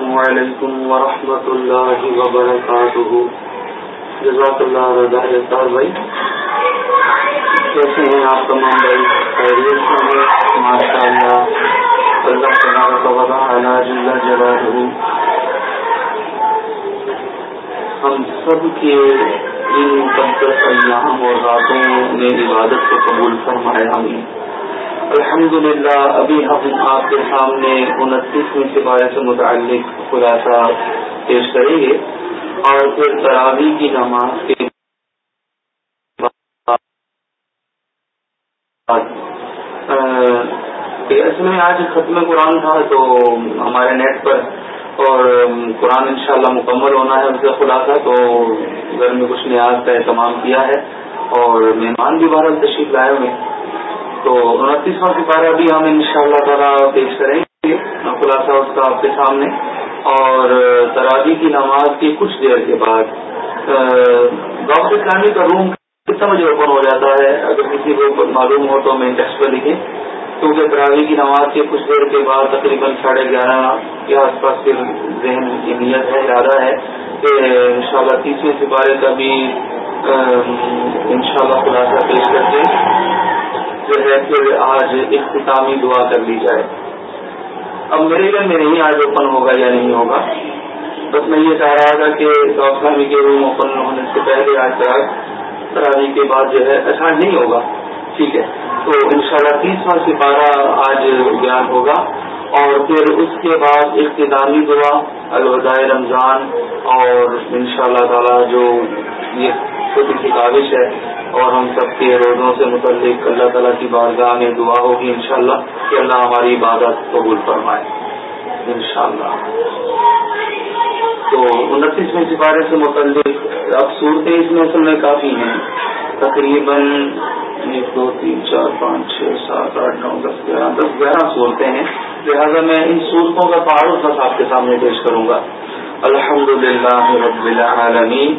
السلام علیکم ورحمۃ اللہ وبرکاتہ۔ جزاک اللہ رضا بھائی، کیسے ہیں آپ تمام بھائی؟ خیریت سے ماشاء اللہ اللہ تعالیٰ علاج اللہ جلا ہم سب کے ان مقدس ایام اور راتوں نے عبادت کو قبول فرمایا ہمیں الحمد للہ، ابھی ہم آپ کے سامنے انتیسویں سپارے سے متعلق خلاصہ پیش کریں گے اور پھر تراوی کی نماز کے اس میں آج ختم قرآن تھا تو ہمارے نیٹ پر اور قرآن انشاءاللہ مکمل ہونا ہے اس کا خلاصہ، تو گھر میں کچھ نیاز کا اہتمام کیا ہے اور مہمان بھی بہرحال تشریف لائے ہوئے تو انتیسواں سپارہ بھی ہم ان شاء اللہ تعالیٰ پیش کریں گے۔ خلاصہ اس کا آپ کے سامنے۔ اور تراجی کی نماز کی کچھ دیر کے بعد ڈاکٹر اسلامی کا روم کتنا بجے اوپن ہو جاتا ہے؟ اگر کسی کو معلوم ہو تو میں ٹیکسٹ پہ لکھیں۔ کیونکہ تراوی کی نماز کے کچھ دیر کے بعد تقریباً ساڑھے گیارہ کے آس پاس پھر ذہن کی نیت ہے، ارادہ ہے کہ ان شاء اللہ تیسرے سپارے کا بھی ان شاء اللہ خلاصہ پیش کر کے جو ہے پھر آج اختتامی دعا کر لی جائے۔ اب میرے گھر میں نہیں آج اوپن ہوگا یا نہیں ہوگا؟ بس میں یہ چاہ رہا تھا کہ اسلامی کے روم اوپن ہونے سے پہلے آج تک تراوی کے بعد جو ہے اچھا نہیں ہوگا۔ ٹھیک ہے۔ تو انشاءاللہ شاء تیسواں سپارہ آج بیان ہوگا۔ اور پھر اس کے بعد اختتامی دعا، الوداع رمضان اور انشاءاللہ شاء تعالی جو یہ چھوٹی سی کاوش ہے اور ہم سب کے روزوں سے متعلق اللہ تعالیٰ کی بارگاہ میں دعا ہوگی انشاءاللہ کہ اللہ ہماری عبادت قبول فرمائے۔ انشاءاللہ۔ تو انتیسویں سپارے سے متعلق اب صورتیں اس موسم میں کافی ہیں۔ تقریباً ایک، دو، تین، چار، پانچ، چھ، سات، آٹھ، نو، دس، گیارہ دس، گیارہ صورتیں ہیں۔ لہٰذا میں ان صورتوں کا تعارف بس آپ کے سامنے پیش کروں گا۔ الحمد للہ رب العالمین۔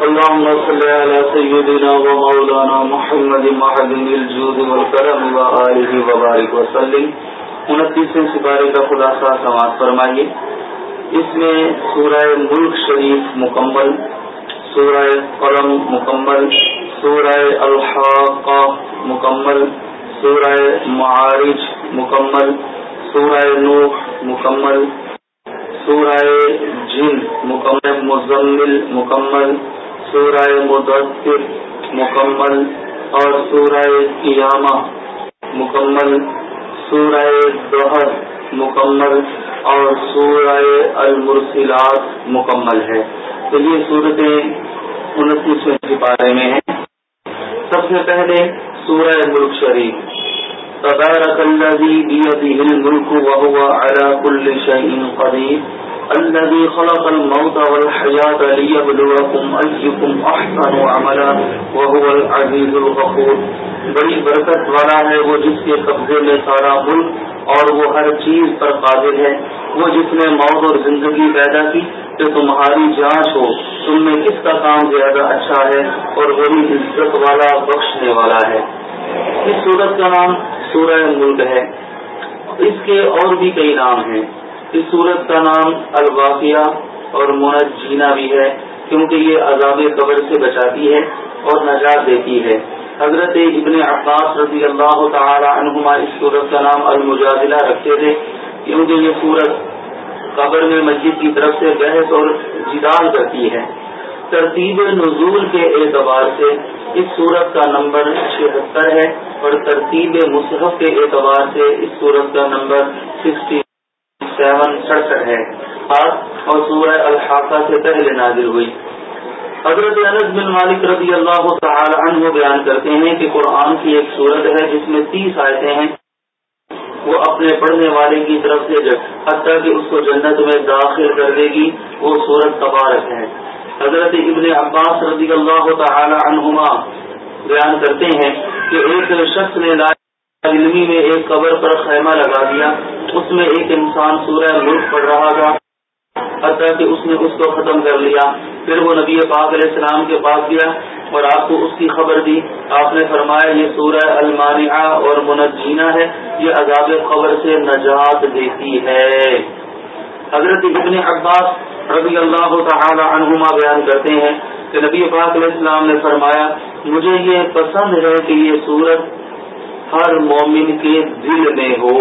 اللهم صل على سيدنا ومولانا محمد معدن الجود والكرم وآله وبارك وسلم. انتیسویں سپارے کا خلاصہ سماعت فرمائیے۔ اس میں سورہ ملک شریف مکمل، سورہ قلم مکمل، سورہ الحاقہ مکمل، سورہ معارج مکمل، سورہ نوح مکمل سورہ جن، مکمل، مزمل، مکمل، سورہ مدثر، مکمل، اور سورہ قیامہ، مکمل، سورہ دہر مکمل، اور سورہ المرسلات، مکمل ہے۔ تو یہ صورتیں انتیسویں سپارے میں ہیں۔ سب سے پہلے سورہ ملک شریف۔ تبارک الذي بيده الملك وهو على كل شيء قدير. الذي خلق الموت والحياة ليبلوكم أيكم أحسن عملا وهو العزيز الغفور. بڑی برکت والا ہے وہ جس کے قبضے میں سارا ملک اور وہ ہر چیز پر قادر ہے. وہ جس نے موت اور زندگی پیدا کی کہ تمہاری جانچ ہو. تم میں کس کا کام زیادہ اچھا ہے اور بڑی عزت والا بخشنے والا ہے؟ اس صورت کا نام سورہ ملک ہے۔ اس کے اور بھی کئی نام ہیں۔ اس صورت کا نام الواقعہ اور جینا بھی ہے، کیونکہ یہ عذاب قبر سے بچاتی ہے اور نجات دیتی ہے۔ حضرت ابن عباس رضی اللہ تعالی عنہما اس صورت کا نام المجادلہ رکھتے تھے، کیونکہ یہ صورت قبر میں مسجد کی طرف سے بحث اور جدال کرتی ہے۔ ترتیب نزول کے اعتبار سے اس صورت کا نمبر چھہتر ہے اور ترتیب مصحف کے اعتبار سے اس صورت کا نمبر سکسٹی سیون سڑسٹھ ہے۔ اور سورہ الحاقہ سے پہلے نازل ہوئی۔ حضرت انس بن مالک رضی اللہ تعالی عنہ بیان کرتے ہیں کہ قرآن کی ایک صورت ہے جس میں تیس آیتیں ہیں۔ وہ اپنے پڑھنے والے کی طرف سے حتیٰ کہ اس کو جنت میں داخل کر دے گی، وہ سورت تبارک ہے۔ حضرت ابن عباس رضی اللہ تعالی عنہما بیان کرتے ہیں کہ ایک شخص نے علمی میں ایک قبر پر خیمہ لگا دیا، اس میں ایک انسان سورہ ملک پڑھ رہا تھا، حتیٰ کہ اس نے اس کو ختم کر لیا۔ پھر وہ نبی پاک علیہ السلام کے پاس گیا اور آپ کو اس کی خبر دی۔ آپ نے فرمایا، یہ سورہ المانیہ اور منجینہ ہے، یہ عذاب خبر سے نجات دیتی ہے۔ حضرت ابن عباس رضی اللہ تعالی عنہما بیان کرتے ہیں کہ نبی پاک علیہ السلام نے فرمایا، مجھے یہ پسند ہے کہ یہ سورت ہر مومن کے دل میں ہو۔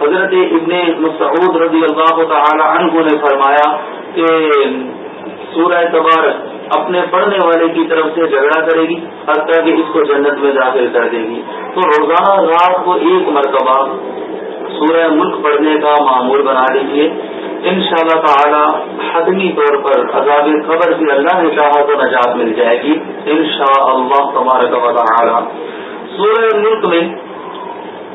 حضرت ابن مسعود رضی اللہ تعالی عنہ نے فرمایا کہ سورہ تبار اپنے پڑھنے والے کی طرف سے جھگڑا کرے گی، حتیٰ کہ اس کو جنت میں داخل کر دے گی۔ تو روزانہ رات کو ایک مرتبہ سورہ ملک پڑھنے کا معمول بنا لیجیے ان شاء اللہ تعالی حتمی طور پر عذاب خبر کی اللہ نے چاہا تو نجات مل جائے گی ان شاء اللہ تبارک و تعالی۔ سورہ ملک میں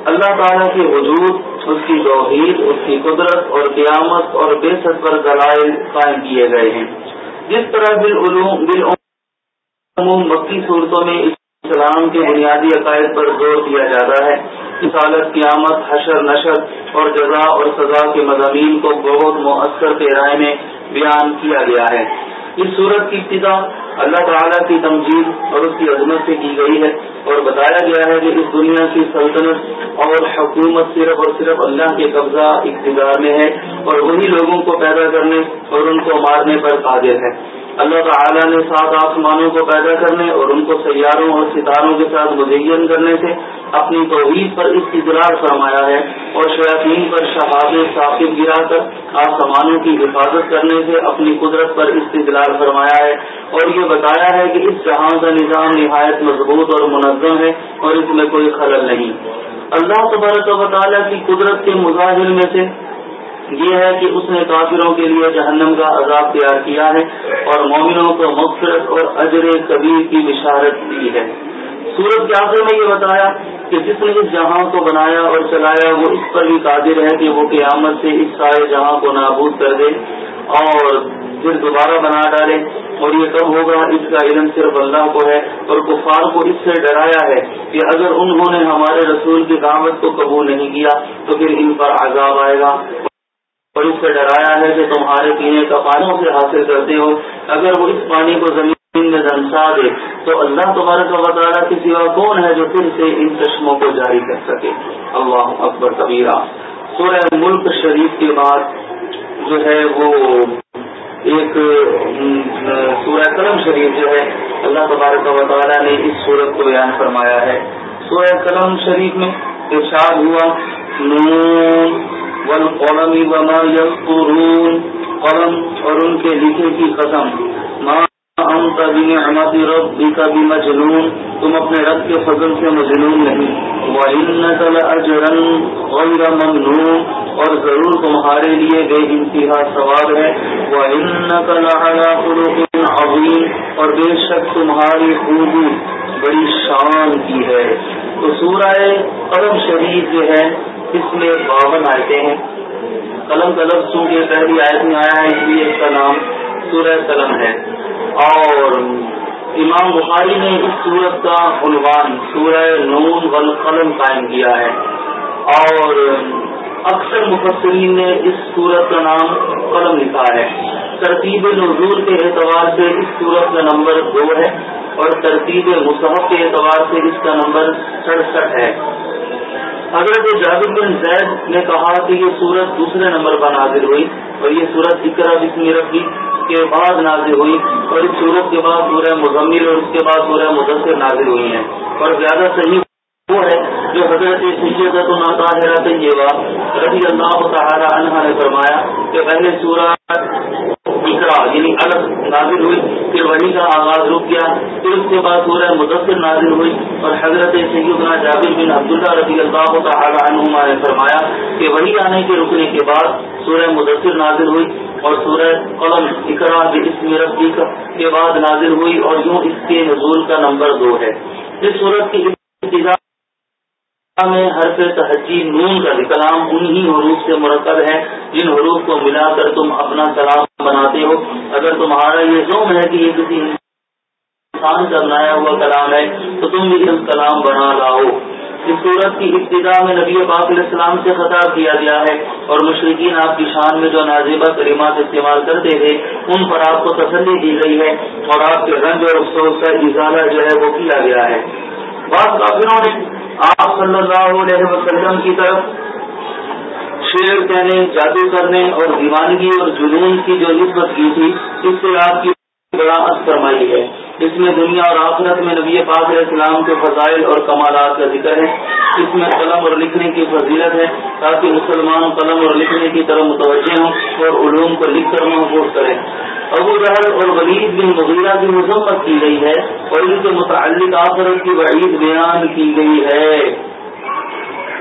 اللہ تعالیٰ کے وجود، اس کی توحید، اس کی قدرت اور قیامت اور بے ست پر دلائل قائم کیے گئے ہیں۔ جس طرح بالعلوم بالعلوم مکی صورتوں میں اسلام کے بنیادی عقائد پر زور دیا جاتا ہے۔ رسالت قیامت، حشر، نشر اور جزا اور سزا کے مضامین کو بہت مؤثر پیرائے میں بیان کیا گیا ہے۔ اس صورت کی ابتدا اللہ تعالیٰ کی تمجید اور اس کی عظمت سے کی گئی ہے اور بتایا گیا ہے کہ اس دنیا کی سلطنت اور حکومت صرف اور صرف اللہ کے قبضہ اقتدار میں ہے اور وہی لوگوں کو پیدا کرنے اور ان کو مارنے پر قادر ہے۔ اللہ تعالیٰ نے سات آسمانوں کو پیدا کرنے اور ان کو سیاروں اور ستاروں کے ساتھ مزین کرنے سے اپنی توحید پر استدلال فرمایا ہے اور شیاطین پر شہاب ثاقب گرا کر آسمانوں کی حفاظت کرنے سے اپنی قدرت پر استدلال فرمایا ہے اور یہ بتایا ہے کہ اس جہاں کا نظام نہایت مضبوط اور منظم ہے اور اس میں کوئی خلل نہیں۔ اللہ تبارک و تعالیٰ کی قدرت کے مظاہر میں سے یہ ہے کہ اس نے کافروں کے لیے جہنم کا عذاب تیار کیا ہے اور مومنوں کو مغفرت اور اجر کبیر کی بشارت دی ہے۔ سورت کے آخر میں یہ بتایا کہ جس نے اس جہاں کو بنایا اور چلایا، وہ اس پر بھی قادر ہے کہ وہ قیامت سے اس سارے جہاں کو نابود کر دے اور پھر دوبارہ بنا ڈالے۔ اور یہ کب ہوگا؟ اس کا علم صرف اللہ کو ہے اور کفار کو اس سے ڈرایا ہے کہ اگر انہوں نے ہمارے رسول کی دعوت کو قبول نہیں کیا تو پھر ان پر عذاب آئے گا۔ اور اس سے ڈرایا ہے کہ تمہارے پینے کا پانی سے حاصل کرتے ہو۔ اگر وہ اس پانی کو زمین میں دنسا دے، تو اللہ تمہارے کا وطالعہ کی سوا کون ہے جو پھر سے ان چشموں کو جاری کر سکے؟ اللہ اکبر کبیرہ۔ سورہ ملک شریف کے بعد جو ہے وہ ایک سورہ قلم شریف جو ہے، اللہ تبارک و تعالیٰ نے اس صورت کو بیان فرمایا ہے۔ سورہ قلم شریف میں ارشاد ہوا نون والقلم وما يسطرون قلم اور ان کے لکھے کی قسم. ما انت بنعمت ربك بمجنون. تم اپنے رب کے فضل سے مجنون نہیں. وَإِنَّكَ لَأَجْرًا غَيْرَ مَمْنُونَ. اور ضرور تمہارے لیے بے انتہا ثواب ہے. وَإِنَّكَ لَعَلَى خُلُقٍ عَظِيمٍ. اور بے شک تمہاری خوبی بڑی شان کی ہے. تو سورہ قلم شریف جو ہے اس میں باون آئے ہیں؟ قلم کا لفظ چونکہ پہلی آیت میں آیا ہے اس لیے اس کا نام سورہ قلم ہے۔ اور امام بخاری نے اس سورت کا عنوان سورہ نون والقلم قائم کیا ہے۔ اور اکثر مفسرین نے اس سورت کا نام قلم لکھا ہے۔ ترتیب نزول کے اعتبار سے اس سورت کا نمبر دو ہے اور ترتیب مصحف کے اعتبار سے اس کا نمبر سڑسٹھ ہے۔ حضرت جابر بن زید نے کہا کہ یہ سورت دوسرے نمبر پر نازل ہوئی اور یہ سورت اکرا بسم ربی کے بعد نازل ہوئی اور اس سورت کے بعد سورہ مزمل اور اس کے بعد سورہ مدثر نازل ہوئی ہیں۔ اور زیادہ صحیح وہ ہے جو حضرت سید طیبہ رضی اللہ تعالی عنہ نے فرمایا کہ پہلے سورہ اقرا یعنی الگ نازل ہوئی، پھر وہی کا آغاز رک گیا پھر اس کے بعد سورہ مدثر نازل ہوئی اور حضرت سیدنا جابر بن عبداللہ رضی اللہ تعالی عنہما نے فرمایا کہ وہی آنے کے رکنے کے بعد سورہ مدثر نازل ہوئی اور سورہ قلم اقرا اسم ربی کے بعد نازل ہوئی اور یوں اس کے نزول کا نمبر دو ہے۔ اس صورت کی ابتدا میں حرف تحجی نون کا کلام انہی حروف سے مرکب ہے، جن حروف کو ملا کر تم اپنا کلام بناتے ہو۔ اگر تمہارا یہ زوم ہے کہ یہ کسی انسان کا بنایا ہوا کلام ہے، تو تم بھی اس کلام بنا لاؤ۔ اس صورت کی ابتدا میں نبی پاک علیہ السلام سے خطاب کیا گیا ہے اور مشرقین آپ کی شان میں جو نازیبہ کریمات استعمال کرتے تھے، ان پر آپ کو تسلی دی گئی ہے اور آپ کے رنگ اور افسوس کا اضافہ جو ہے وہ کیا گیا ہے۔ بعض کافروں نے آپ صلی اللہ علیہ وسلم کی طرف شیر کہنے جادو کرنے اور دیوانگی اور جنون کی جو نسبت کی تھی، اس سے آپ کی بڑا فرمائی ہے۔ اس میں دنیا اور آخرت میں نبی پاک علیہ السلام کے فضائل اور کمالات کا ذکر ہے، اس میں قلم اور لکھنے کی فضیلت ہے، تاکہ مسلمان قلم اور لکھنے کی طرف متوجہ ہوں اور علوم کو لکھ کر محفوظ کریں۔ ابو جہر اور ولید بن مغیرہ کی مذمت کی گئی ہے اور ان کے متعلق آخرت کی وعید بیان کی گئی ہے۔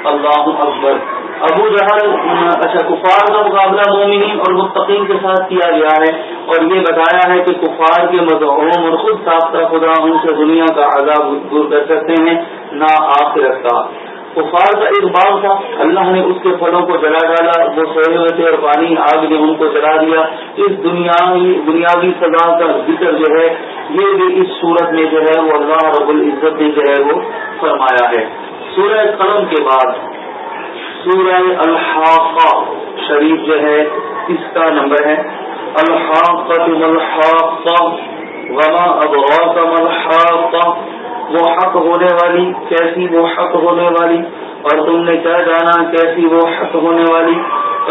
اللہ اکبر۔ ابو جہر اچھا کفار کا مقابلہ مومنین اور مستقیم کے ساتھ کیا گیا ہے اور یہ بتایا ہے کہ کفار کے مذہوم اور خود ساختہ خدا ان سے دنیا کا عذاب دور کر سکتے ہیں، نہ آخرت کا۔ کفار کا ایک باغ تھا، اللہ نے اس کے پھلوں کو جلا ڈالا، وہ سوئے ہوئے تھے اور پانی آگ نے ان کو جلا دیا۔ اس دنیاوی سزا کا ذکر جو ہے، یہ بھی اس صورت میں جو ہے، وہ اللہ رب العزت نے جو ہے، وہ فرمایا ہے۔ سورہ قلم کے بعد سورہ الحاقہ شریف جو ہے، اس کا نمبر ہے۔ الحاقہ وما ادراک الحاقہ۔ وہ حق ہونے والی کیسی وہ حق ہونے والی؟ اور تم نے کیا جانا کیسی وہ حق ہونے والی؟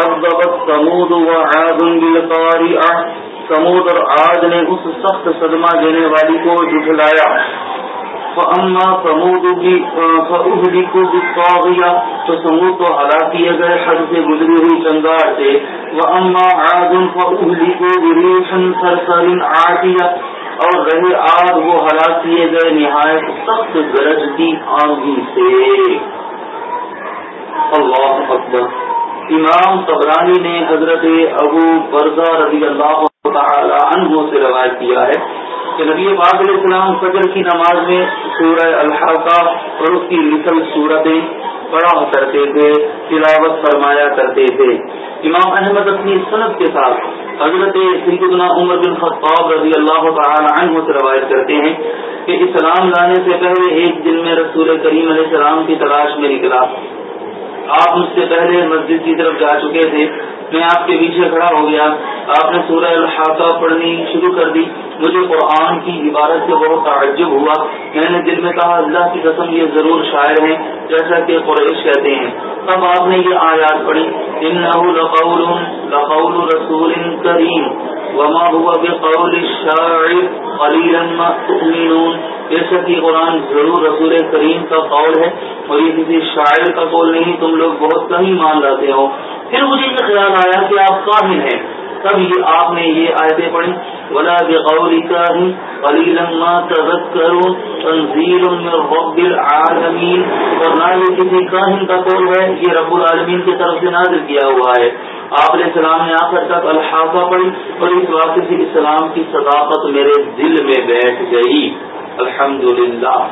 سمود و عاد بالقارعہ۔ سمود اور آج نے اس سخت صدمہ دینے والی کو جھٹلایا۔ فاما سمود کی فاہلی کو طاغیہ تو سمود کو ہلاک کیے گئے حد سے گزری ہوئی چنگار سے۔ وہ اما عاد فاہلی کو بریح عاتیہ اور رہے آگ وہ ہلاک کیے گئے، نہایت سخت گرجتی آندھی سے۔ اللہ اکبر۔ امام قبرانی نے حضرت ابو برزا رضی اللہ تعالی عنہ سے روایت کیا ہے۔ کہ نبی پاک علیہ السلام فجر کی نماز میں سورہ الحقہ اور اس کی نسل صورتیں پڑھا کرتے تھے تلاوت فرمایا کرتے تھے۔ امام احمد اپنی صنعت کے ساتھ حضرت سیدنا عمر بن خطاب رضی اللہ تعالی عنہ سے روایت کرتے ہیں کہ اسلام لانے سے پہلے ایک دن میں رسول کریم علیہ السلام کی تلاش میں نکلا۔ آپ مجھ سے پہلے مسجد کی طرف جا چکے تھے، میں آپ کے پیچھے کھڑا ہو گیا۔ آپ نے سورہ الحاقہ پڑھنی شروع کر دی۔ مجھے قرآن کی عبارت سے بہت تعجب ہوا۔ میں نے دل میں کہا، اللہ کی قسم، یہ ضرور شاعر ہیں، جیسا کہ قریش کہتے ہیں۔ تب آپ نے یہ آیات پڑھی ان لقول لقول رسول کریم وما هو بقول الشاعر قليلا ما تؤمنون۔ جیسا کہ قرآن ضرور رسول کریم کا قول ہے اور یہ کسی شاعر کا قول نہیں، تم لوگ بہت کم ہی مان لاتے ہو۔ پھر مجھے یہ خیال آیا کہ آپ کامل ہیں۔ تب یہ آپ نے یہ آیتیں پڑھی ولا بقول كاهن قليلا ما تذكرون تنزيل من رب العالمين۔ اور نہ یہ کسی کاہن کا قول ہے، یہ رب العالمین کی طرف سے نازل کیا ہوا ہے۔ آپ علیہ السلام نے آخر تک الحاظہ پڑھی اور اس واقعے سے اسلام کی صداقت میرے دل میں بیٹھ گئی۔ الحمدللہ۔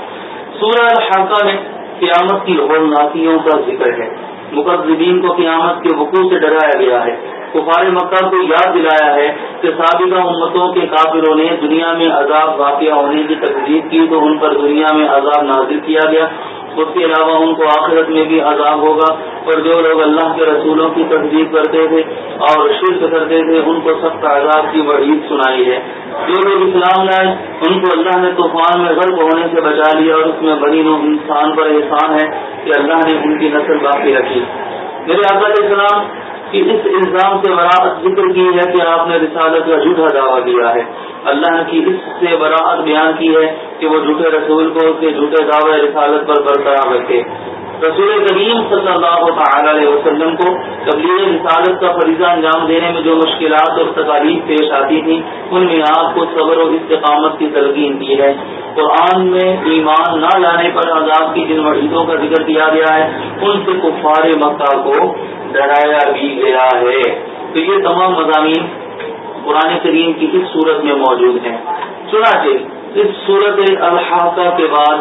سورہ الحاقہ میں قیامت کی ہولناکیوں کا ذکر ہے۔ مقدمین کو قیامت کے وقوع سے ڈرایا گیا ہے۔ کفار مکہ کو یاد دلایا ہے کہ سابقہ امتوں کے کافروں نے دنیا میں عذاب واقع ہونے کی تقریب کی تو ان پر دنیا میں عذاب نازل کیا گیا۔ اس کے علاوہ ان کو آخرت میں بھی عذاب ہوگا۔ اور جو لوگ اللہ کے رسولوں کی تصدیق کرتے تھے اور شرک کرتے تھے، ان کو سخت عذاب کی وعید سنائی ہے۔ جو لوگ اسلام لائے، ان کو اللہ نے طوفان میں غرب ہونے سے بچا لیا اور اس میں بنی نو انسان پر احسان ہے کہ اللہ نے ان کی نسل باقی رکھی۔ میرے علیہ السلام کی اس الزام سے براعت ذکر کی ہے کہ آپ نے رسالت کا جھوٹا دعویٰ کیا ہے۔ اللہ کی اس سے براعت بیان کی ہے کہ وہ جھوٹے رسول کو اس کے جھوٹے دعوے رسالت پر برقرار رکھے۔ رسول کریم صلی اللہ تعالی علیہ وسلم کو تبلیغ رسالت کا فریضہ انجام دینے میں جو مشکلات اور تکالیف پیش آتی تھیں ان میں آپ کو صبر و استقامت کی تلقین کی ہے۔ قرآن میں ایمان نہ لانے پر عذاب کی جن وحیدوں کا ذکر کیا گیا ہے، ان سے کفار مکہ کو ڈرایا بھی گیا ہے۔ تو یہ تمام مضامین قرآن کریم کی اس صورت میں موجود ہیں۔ چنانچہ، اس صورت الحاقہ کے بعد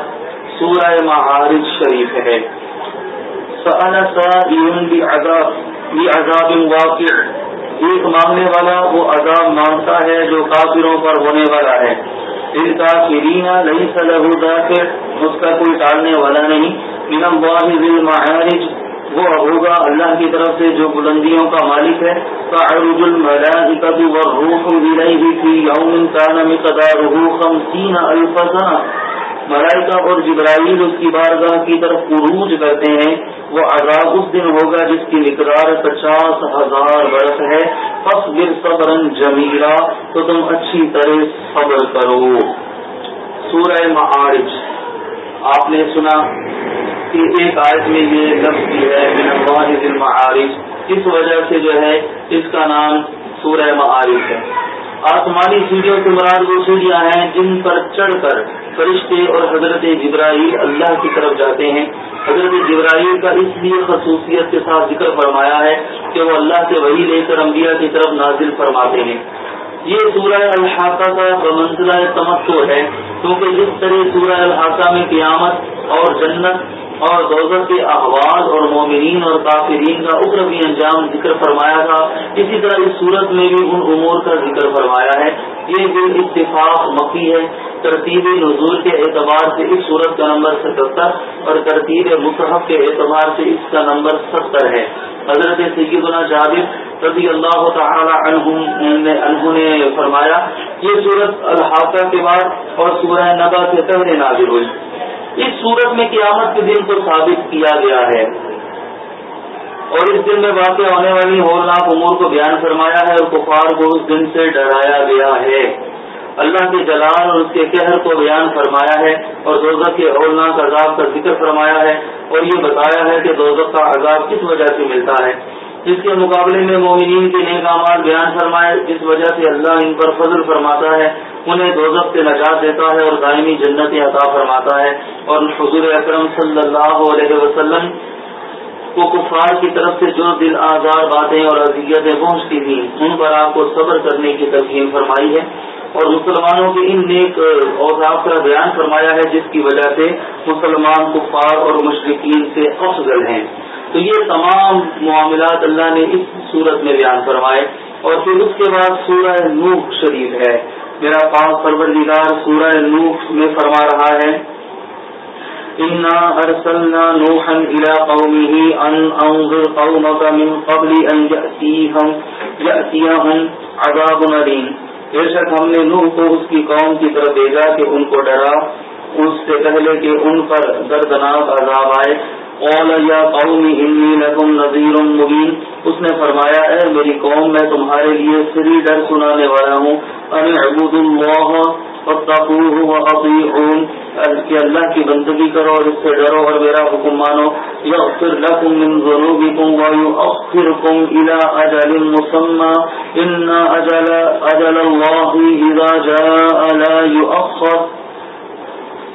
سورہ معارج شریف ہے۔ عذاب واقع. ایک مانگنے والا وہ عذاب مانگتا ہے جو کافروں پر ہونے والا ہے۔ ان کا فرینا نہیں صلاح داخل اس کا کوئی ٹالنے والا نہیں۔ من واحد المعارج۔ وہ ہوگا اللہ کی طرف سے جو بلندیوں کا مالک ہے۔ فعرج الملائکۃ والروح الیہ فی یوم کان مقدارہ 50 الف سنہ ملائکہ اور جبرائیل اس کی بارگاہ کی طرف عروج کرتے ہیں۔ وہ عذاب اس دن ہوگا جس کی مقدار پچاس ہزار برس ہے۔ فصبر صبرا جمیلا، تو تم اچھی طرح صبر کرو۔ سورہ معارج۔ آپ نے سنا کہ ایک آیت میں یہ لفظ بھی ہے، من معارج اس وجہ سے جو ہے، اس کا نام سورہ معارج ہے۔ آسمانی سیڑھیوں سے مراد وہ سیڑھیاں ہیں جن پر چڑھ کر فرشتے اور حضرت جبرائیل اللہ کی طرف جاتے ہیں۔ حضرت جبرائیل کا اس لیے خصوصیت کے ساتھ ذکر فرمایا ہے کہ وہ اللہ سے وہی لے کر انبیاء کی طرف نازل فرماتے ہیں۔ یہ سورہ الحاقہ کا بمنزلہ تمتو ہے، کیونکہ جس طرح سورہ الحاقہ میں قیامت اور جنت اور دوزر کے احوال اور مومنین اور کافرین کا اخروی انجام ذکر فرمایا تھا۔ اسی طرح اس صورت میں بھی ان امور کا ذکر فرمایا ہے۔ یہ بھی اتفاق مکی ہے، ترتیب نزول کے اعتبار سے اس صورت کا نمبر ستہتر اور ترتیب مصحف کے اعتبار سے اس کا نمبر ستر ہے۔ حضرت سیدنا جابر رضی اللہ تعالی عنہ نے فرمایا، یہ صورت الحاقہ کے بعد اور سورہ نبا سے پہلے نازل ہوئی۔ اس صورت میں قیامت کے دن کو ثابت کیا گیا ہے۔ اور اس دن میں واقع ہونے والی ہولناک امور کو بیان فرمایا ہے اور کفار کو اس دن سے ڈرایا گیا ہے۔ اللہ کے جلال اور اس کے قہر کو بیان فرمایا ہے اور دوزخ کے ہولناک عذاب کا ذکر فرمایا ہے اور یہ بتایا ہے کہ دوزخ کا عذاب کس وجہ سے ملتا ہے۔ جس کے مقابلے میں مومنین کے نیک اعمال بیان فرمائے، جس وجہ سے اللہ ان پر فضل فرماتا ہے، انہیں دوزخ سے نجات دیتا ہے اور دائمی جنت عطا فرماتا ہے۔ اور حضور اکرم صلی اللہ علیہ وسلم کو کفار کی طرف سے جو دل آزار باتیں اور اذیتیں پہنچتی تھیں، ان پر آپ کو صبر کرنے کی ترکیب فرمائی ہے۔ اور مسلمانوں کے ان نیک اوزاف کا بیان فرمایا ہے، جس کی وجہ سے مسلمان کفار اور مشرقین سے افضل ہیں۔ تو یہ تمام معاملات اللہ نے اس صورت میں بیان فرمائے اور پھر اس کے بعد سورہ نوح شریف ہے۔ میرا پاک پروردگار سورہ نوح میں فرما رہا ہے، انا ارسلنا نوحا الى قومه ان انظر قومك من قبل ان ياتيهم ياتيهم عذاب اليم بے شک ہم نے نوح کو اس کی قوم کی طرف بھیجا کہ ان کو ڈرا۔ اس سے پہلے کہ ان پر دردناک عذاب آئے۔ قال یا قوم انی لکم نذیر مبین۔ اس نے فرمایا، اے میری قوم، میں تمہارے لیے سری ڈر سنانے والا ہوں۔ ان عبود اللہ واتقوه واطیعون کہ اللہ کی بندگی کرو اور اس سے ڈرو اور میرا حکم مانو۔ یغفر لکم من ذنوبکم ویؤخرکم الى اجل مسمى۔ ان اجل اجل اللہ اذا جاء لا يؤخر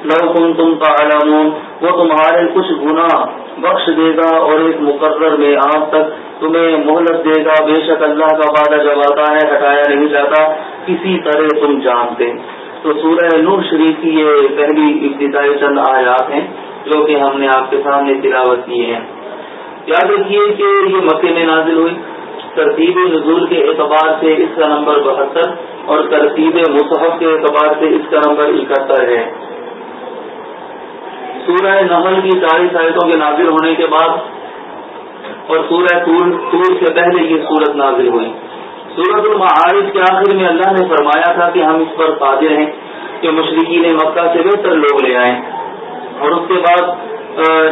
لو کم تم تعلمون، وہ تمہارے کچھ گناہ بخش دے گا اور ایک مقرر میں آپ تک تمہیں مہلت دے گا۔ بے شک اللہ کا وعدہ جب آتا ہے، ہٹایا نہیں جاتا۔ کسی طرح تم جانتے۔ تو سورہ نور شریف کی یہ پہلی ابتدائی چند آیات ہیں جو کہ ہم نے آپ کے سامنے تلاوت کیے ہیں۔ یاد رکھیے کہ یہ مکے میں نازل ہوئی۔ ترتیب نزول کے اعتبار سے اس کا نمبر بہتر اور ترتیب مصحف کے اعتبار سے اس کا نمبر اکہتر ہے۔ سورہ نمل کی چالیس آیتوں کے نازل ہونے کے بعد اور سورہ تور سے پہلے یہ سورت نازل ہوئی۔ سورت المعارف کے آخر میں اللہ نے فرمایا تھا کہ ہم اس پر قادر ہیں کہ مشرقین مکہ سے بہتر لوگ لے آئیں۔ اور اس کے بعد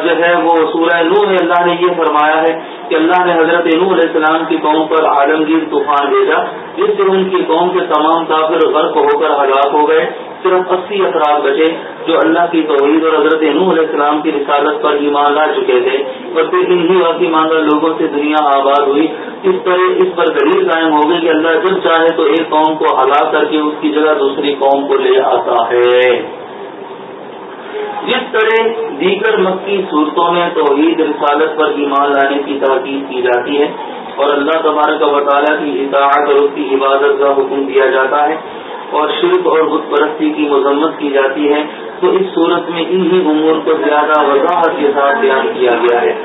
جو ہے وہ سورہ نو میں اللہ نے یہ فرمایا ہے کہ اللہ نے حضرت نو علیہ السلام کی قوم پر عالمگیر طوفان بھیجا، جس سے ان کی قوم کے تمام کافر غرق ہو کر ہلاک ہو گئے۔ صرف اسی افراد بچے جو اللہ کی توحید اور حضرت نو علیہ السلام کی رسالت پر ایمان لا چکے تھے اور پھر انہی واقعی ماندہ لوگوں سے دنیا آباد ہوئی۔ اس طرح اس پر دلیل قائم ہو گئی کہ اللہ جب چاہے تو ایک قوم کو ہلاک کر کے اس کی جگہ دوسری قوم کو لے آتا ہے۔ جس طرح دیگر مکی صورتوں میں توحید رسالت پر ایمان لانے کی تحقیق کی جاتی ہے اور اللہ تبارک و تعالیٰ کی اطاعت اور اس کی عبادت کا حکم دیا جاتا ہے اور شرک اور بت پرستی کی مذمت کی جاتی ہے، تو اس صورت میں انہی امور کو زیادہ وضاحت کے ساتھ بیان کیا گیا ہے۔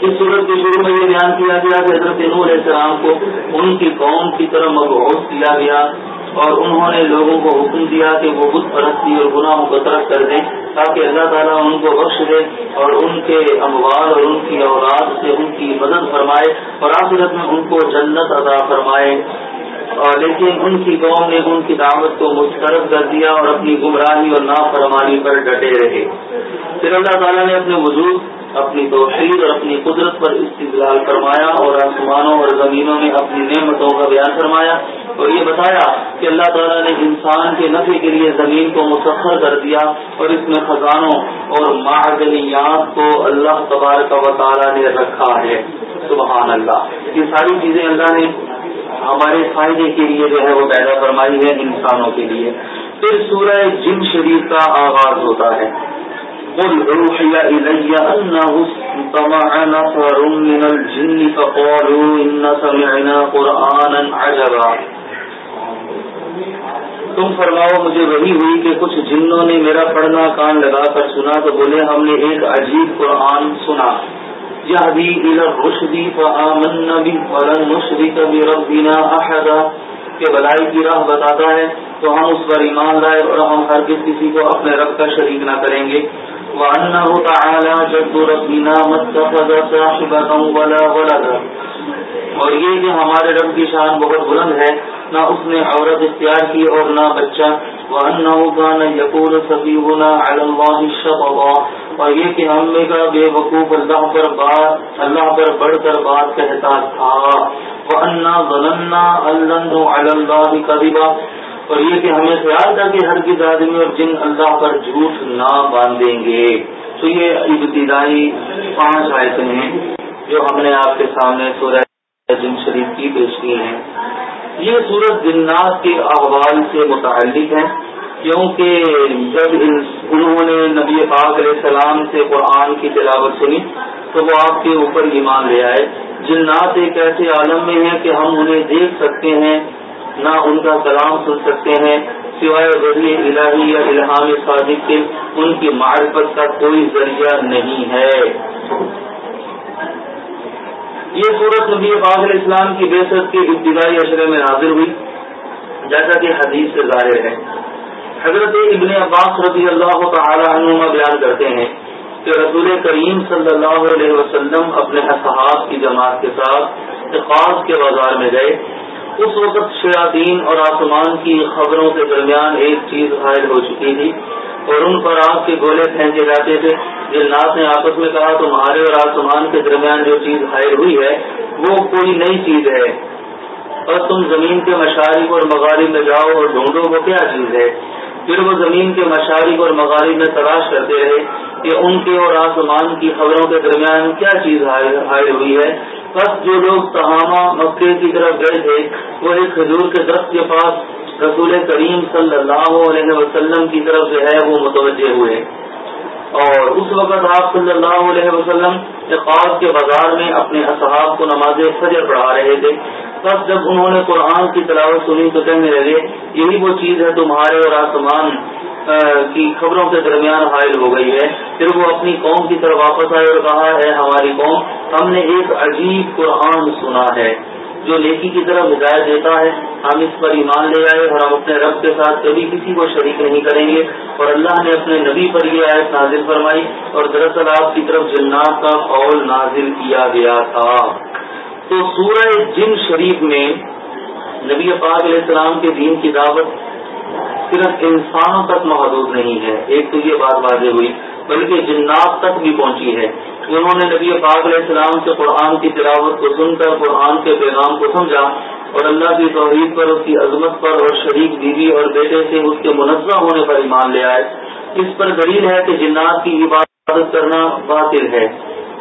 اس صورت کے شروع میں یہ بیان کیا گیا کہ حضرت نور علیہ السلام کو ان کی قوم کی طرف مبعوث کیا گیا اور انہوں نے لوگوں کو حکم دیا کہ وہ بت پرستی اور گناہوں کو ترک کر دیں تاکہ اللہ تعالیٰ ان کو بخش دے اور ان کے اموال اور ان کی اولاد سے ان کی مدد فرمائے اور آخرت میں ان کو جنت ادا فرمائے۔ لیکن ان کی قوم نے ان کی دعوت کو مسترد کر دیا اور اپنی گمراہی اور نافرمانی پر ڈٹے رہے۔ پھر اللہ تعالیٰ نے اپنے وجود، اپنی توحید اور اپنی قدرت پر استدلال فرمایا اور آسمانوں اور زمینوں میں اپنی نعمتوں کا بیان فرمایا اور یہ بتایا کہ اللہ تعالیٰ نے انسان کے نفع کے لیے زمین کو مسخر کر دیا اور اس میں خزانوں اور معدنیات کو اللہ تبارک و تعالیٰ نے رکھا ہے۔ سبحان اللہ۔ یہ ساری چیزیں اللہ نے ہمارے فائدے کے لیے جو ہے وہ پیدا فرمائی ہے، انسانوں کے لیے۔ پھر سورہ جن شریف کا آغاز ہوتا ہے۔ قل اوحي إلي أنه استمع نفر من الجن فقالوا إن سمعنا قرآنا عجبا۔ تم فرماؤ، مجھے وہی ہوئی کہ کچھ جنوں نے میرا پڑھنا کان لگا کر سنا تو بولے، ہم نے ایک عجیب قرآن سنا۔ یہ بھی رشدی فآمن به ولن نشرك بربنا أحدا۔ کہ بلائی کی راہ بتاتا ہے تو ہم اس پر ایمان لائے اور ہم ہر کسی کو اپنے رب کا شریک نہ کریں گے۔ وأنه تعالى جد ربنا ما اتخذ صاحبة ولا ولدا۔ اور یہ کہ ہمارے رب کی شان بہت بلند ہے، نہ اس نے عورت اختیار کی اور نہ بچہ۔ وَأَنَّهُ كَانَ يَقُولُ سَبِيهُنَا عَلَى اللَّهِ الشَّطَوَا اور یہ کہ ہم میں کا بے وقوف اللہ پر بات، اللہ پر بڑھ کر بات کہتا تھا۔ وَأَنَّا ظَلَنَّا أَلَّنُّ عَلَى اللَّهِ كَذِبًا اور یہ کہ ہمیں خیال تھا کہ ہر کی آدمی اور جن اللہ پر جھوٹ نہ باندھیں گے۔ تو یہ ابتدائی پانچ آیتیں ہیں جو ہم نے آپ کے سامنے سورہ جن شریف کی پیش کی ہیں۔ یہ سورت جنات کے احوال سے متعلق ہے کیونکہ جب انہوں نے نبی پاک علیہ السلام سے قرآن کی تلاوت سنی، تو وہ آپ کے اوپر ایمان لے آئے۔ جنات ایک ایسے عالم میں ہیں کہ ہم انہیں دیکھ سکتے ہیں نہ ان کا کلام سن سکتے ہیں، سوائے ذریعے الہی یا الہام صادق کے، ان کی معرفت کا کوئی ذریعہ نہیں ہے۔ یہ صورت نبی علیہ اسلام کی بے کے ابتدائی اشرے میں نازل ہوئی، جیسا کہ حدیث سے ظاہر ہے۔ حضرت ابن عباس رضی اللہ تعالی عنہ بیان کرتے ہیں کہ رسول کریم صلی اللہ علیہ وسلم اپنے اصحاب کی جماعت کے ساتھ اقاص کے بازار میں گئے۔ اس وقت شیاطین اور آسمان کی خبروں کے درمیان ایک چیز حائل ہو چکی تھی اور ان پر آگ کے گولے پھینکے جاتے تھے۔ جنات نے آپس میں کہا، تمہارے اور آسمان کے درمیان جو چیز حائل ہوئی ہے، وہ کوئی نئی چیز ہے۔ اور تم زمین کے مشارق اور مغارب میں جاؤ اور ڈھونڈو وہ کیا چیز ہے۔ پھر وہ زمین کے مشارق اور مغارب میں تلاش کرتے رہے کہ ان کے اور آسمان کی خبروں کے درمیان کیا چیز حائل ہوئی ہے۔ پس جو لوگ تہامہ مکے کی طرف گئے تھے، وہ ایک کھجور کے درخت کے پاس رسول کریم صلی اللہ علیہ وسلم کی طرف جو ہے وہ متوجہ ہوئے۔ اور اس وقت آپ صلی اللہ علیہ وسلم اقاص کے بازار میں اپنے اصحاب کو نماز فجر پڑھا رہے تھے۔ تب جب انہوں نے قرآن کی تلاوت سنی تو کہنے لگے، یہی وہ چیز ہے تمہارے اور آسمان کی خبروں کے درمیان حائل ہو گئی ہے۔ پھر وہ اپنی قوم کی طرف واپس آئے اور کہا ہے ہماری قوم، ہم نے ایک عجیب قرآن سنا ہے جو نیکی کی طرف ہدایت دیتا ہے۔ ہم اس پر ایمان لے آئے اور ہم اپنے رب کے ساتھ کبھی کسی کو شریک نہیں کریں گے۔ اور اللہ نے اپنے نبی پر یہ آیت نازل فرمائی اور دراصل آپ کی طرف جنات کا قول نازل کیا گیا تھا۔ تو سورہ جن شریف میں نبی پاک علیہ السلام کے دین کی دعوت صرف انسانوں تک محدود نہیں ہے۔ ایک تو یہ بات واضح ہوئی، بلکہ جنات تک بھی پہنچی ہے۔ انہوں نے نبی پاک علیہ السلام سے قرآن کی تلاوت کو سن کر، قرآن کے پیغام کو سمجھا اور اللہ کی توحید پر، اس کی عظمت پر اور شریک بیوی اور بیٹے سے اس کے منظم ہونے پر ایمان لے آئے۔ اس پر دلیل ہے کہ جنات کی عبادت کرنا باطل ہے۔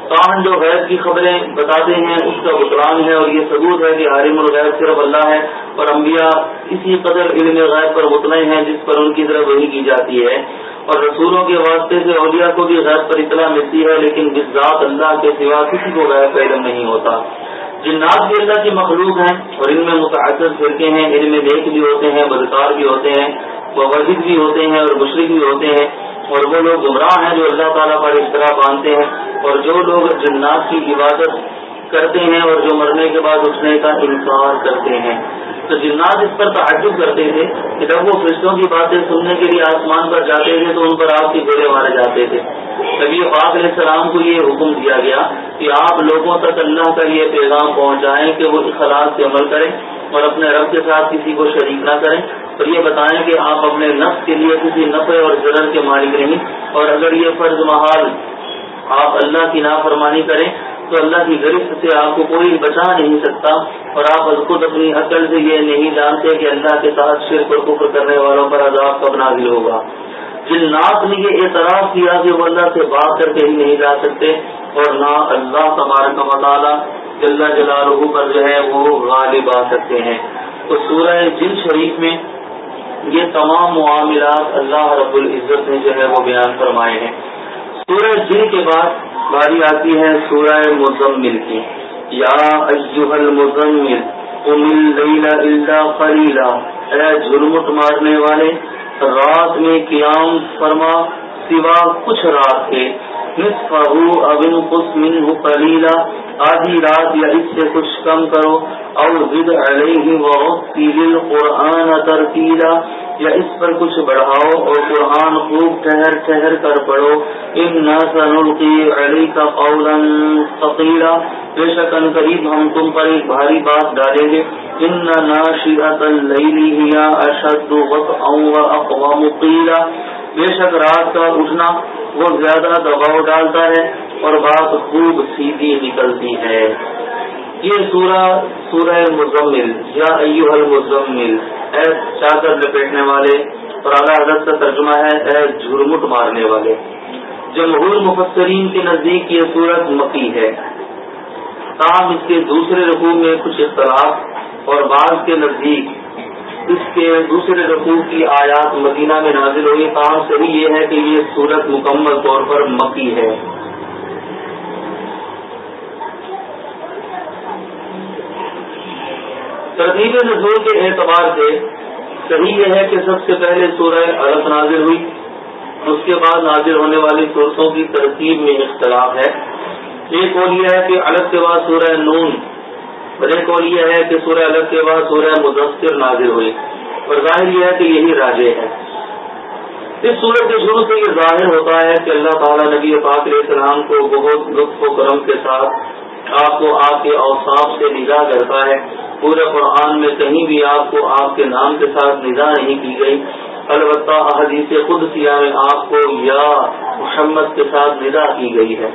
کان جو غیر کی خبریں بتاتے ہیں، اس کا بطران ہے اور یہ ثبوت ہے کہ عالم الغیر صرف اللہ ہے اور انبیاء اسی قدر علم غیر پر مطمئن ہیں جس پر ان کی طرف وہی کی جاتی ہے۔ اور رسولوں کے واسطے سے اولیاء کو بھی غیر پر اطلاع ملتی ہے، لیکن جس ذات اللہ کے سوا کسی کو غیر کا علم نہیں ہوتا۔ جنات بھی اللہ کی مخلوق ہیں اور ان میں متعدد فرقے ہیں ان میں نیک بھی ہوتے ہیں، بدکار بھی ہوتے ہیں وزد بھی ہوتے ہیں اور مشرق بھی ہوتے ہیں۔ اور وہ لوگ گمراہ ہیں جو اللہ تعالیٰ پر اس باندھتے ہیں اور جو لوگ جنات کی عبادت کرتے ہیں اور جو مرنے کے بعد اٹھنے کا انکار کرتے ہیں۔ تو جنات اس پر تعجب کرتے تھے کہ جب وہ فرشتوں کی باتیں سننے کے لیے آسمان پر جاتے تھے تو ان پر آپ کی گولے مارے جاتے تھے۔ کبھی پاک علیہ السلام کو یہ حکم دیا گیا کہ آپ لوگوں تک اللہ کا یہ پیغام پہنچائیں کہ وہ اخلاق سے عمل کریں اور اپنے رب کے ساتھ کسی کو شریک نہ کریں۔ اور یہ بتائیں کہ آپ اپنے نفس کے لیے کسی نفع اور ضرر کے مالک نہیں۔ اور اگر یہ فرض محال آپ اللہ کی نافرمانی کریں، تو اللہ کی گرفت سے آپ کو کوئی بچا نہیں سکتا۔ اور آپ خود اپنی عقل سے یہ نہیں جانتے کہ اللہ کے ساتھ شرک اور کفر کرنے والوں پر عذاب کب نازل ہوگا۔ جن نے یہ اعتراف کیا کہ وہ اللہ سے بات کر کے ہی نہیں جا سکتے۔ اور نہ اللہ تبارک مطالعہ جل جلالہ پر جو ہے وہ غالب آ سکتے ہیں۔ تو سورہ جن شریف میں یہ تمام معاملات اللہ رب العزت نے جو ہے وہ بیان فرمائے ہیں۔ سورہ جن کے بعد باری آتی ہے سورہ مزمل کی۔ یا المزمل قلیلا۔ اے جھرمٹ مارنے والے، رات میں قیام فرما سوا کچھ رات کے۔ ابن منه قلیلا آدھی رات یا اس سے کچھ کم کرو اور زد علیہ وغفیر قرآن ترتیلا، یا اس پر کچھ بڑھاؤ اور قرآن خوب ٹھہر ٹھہر کر پڑھو ان نسلقی علی کا قولا ثقیلا۔ بے شک ان قریب ہم تم پر ایک بھاری بات ڈالیں گے۔ ان ناشئۃ اللیل ہی اشد وقعا واقوام قیلا۔ بے شک رات کا اٹھنا وہ زیادہ دباؤ ڈالتا ہے اور بات خوب سیدھی نکلتی ہے۔ یہ سورہ سورہ مزمل، یا ایوہ المزمل، اے چادر لپیٹنے والے اور اعلیٰ حضرت کا ترجمہ ہے، اے جھرمٹ مارنے والے۔ جمہور مفسرین کے نزدیک یہ سورت مکی ہے۔ تاہم اس کے دوسرے رقو میں کچھ اختلاف اور بعض کے نزدیک اس کے دوسرے رقوع کی آیات مدینہ میں نازل ہوئی کام صحیح یہ ہے کہ یہ صورت مکمل طور پر مکی ہے۔ ترتیب نزول کے اعتبار سے صحیح یہ ہے کہ سب سے پہلے سورہ الگ نازل ہوئی، اس کے بعد نازل ہونے والی صورتوں کی ترتیب میں اختلاف ہے۔ ایک اور یہ ہے کہ الگ کے بعد سورہ نون بڑے قول یہ ہے کہ سورہ الگ کے بعد سورہ مدثر نازل ہوئی اور ظاہر یہ ہے کہ یہی راجے ہے اس سورت کے شروع سے یہ ظاہر ہوتا ہے کہ اللہ تعالیٰ نبی پاک علیہ السلام کو بہت لطف و کرم کے ساتھ آپ کو آپ کے اوساف سے نگاہ کرتا ہے۔ پورے قرآن میں کہیں بھی آپ کو آپ کے نام کے ساتھ نگاہ نہیں کی گئی۔ البتہ احادیث خود سیاح میں آپ کو یا محمد کے ساتھ نگاہ کی گئی ہے۔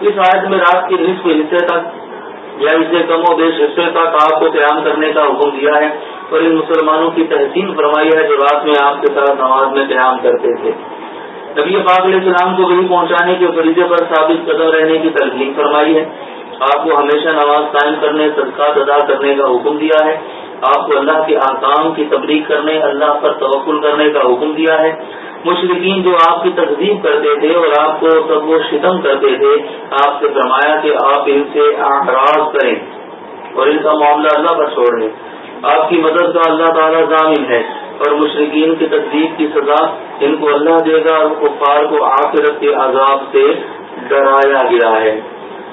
اس آیت میں رات کے نصف حصے تک یا اسے کم و بیش حصے تک آپ کو قیام کرنے کا حکم دیا ہے اور ان مسلمانوں کی تحسین فرمائی ہے جو رات میں آپ کے ساتھ نماز میں قیام کرتے تھے۔ نبی پاک علیہ السلام کو وہی پہنچانے کے فریضے پر ثابت قدم رہنے کی تلقین فرمائی ہے۔ آپ کو ہمیشہ نماز قائم کرنے، صدقات ادا کرنے کا حکم دیا ہے۔ آپ کو اللہ کے آکام کی تبلیغ کرنے، اللہ پر توقل کرنے کا حکم دیا ہے۔ مشرقین جو آپ کی تقزیب کرتے تھے اور آپ کو سب وہ شتم کرتے تھے، آپ سے فرمایا کہ آپ ان سے اعراض کریں۔ اور ان کا معاملہ اللہ پر چھوڑ دیں۔ آپ کی مدد کا اللہ تعالیٰ ضامن ہے اور مشرقین کی تقزیب کی سزا ان کو اللہ دے گا اور کفار کو آخرت کے عذاب سے ڈرایا گیا ہے۔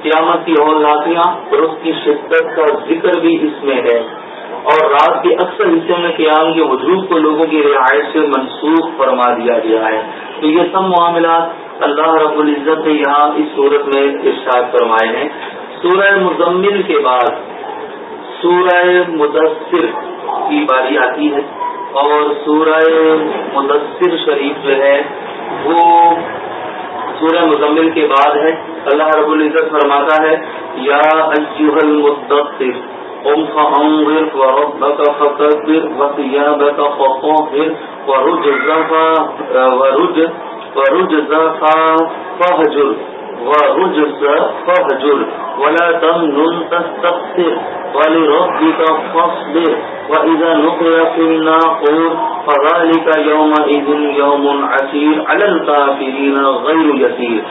قیامت کی اور اس کی شدت کا ذکر بھی اس میں ہے۔ اور رات کے اکثر حصے میں قیام کے وجود کو لوگوں کی رعایت سے منسوخ فرما دیا گیا ہے۔ تو یہ سب معاملات اللہ رب العزت نے یہاں اس صورت میں ارشاد فرمائے ہیں۔ سورہ مزمل کے بعد سورہ مدثر کی باری آتی ہے اور سورہ مدثر شریف جو ہے وہ سورہ مزمل کے بعد ہے۔ اللہ رب العزت فرماتا ہے، یا المدثر قم فانظر وربك فكبر وثيابك فطهر ورجزك ورج ورجزك فهجر ورجز فهجر ولا تمنن تستكثر ولربك فاصبر. وإذا نقر في الناقور فذلك يومئذ يوم عسير على الكافرين غير يسير.